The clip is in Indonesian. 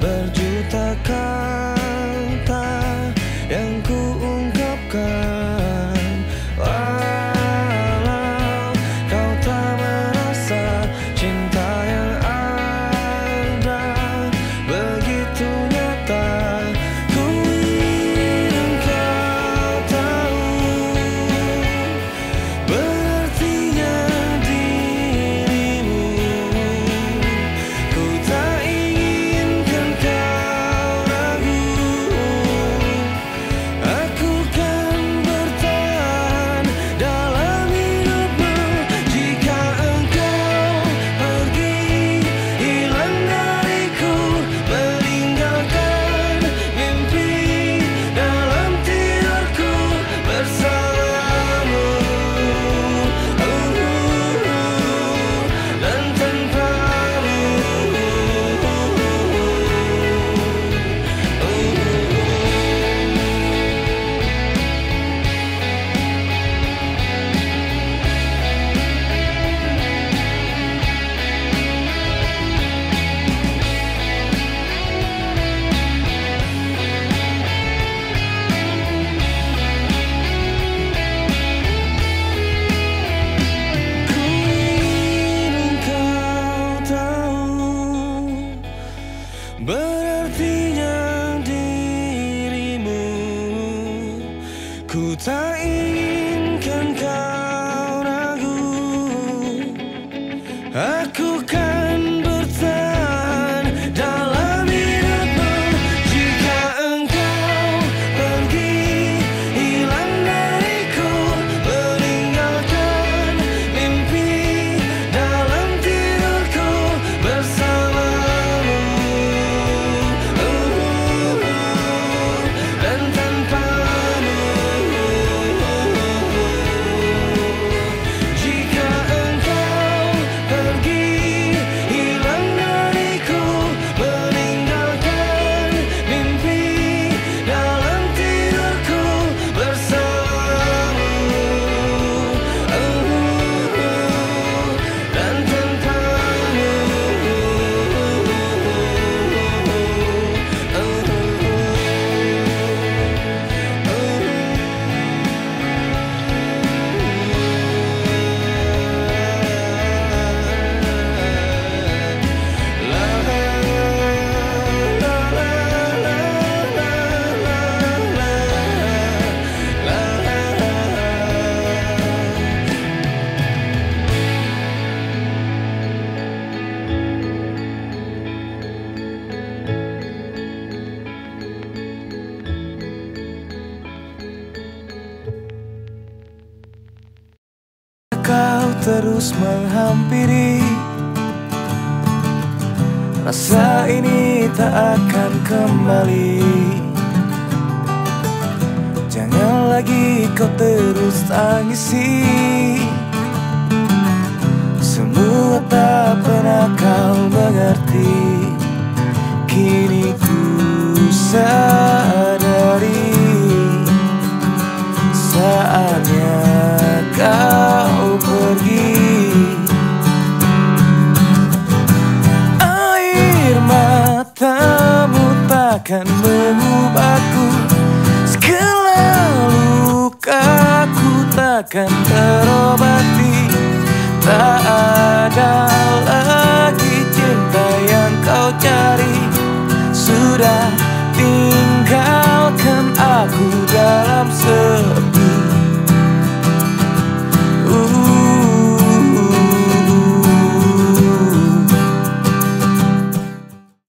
berjuang Ku tak inginkan kau ragu. Aku kan terus menghampiri. Rasa ini tak akan kembali. Jangan lagi kau terus tangisi. Semua tak pernah kau mengerti. Kini ku sadari matamu takkan mengubahku. Segala lukaku takkan terobati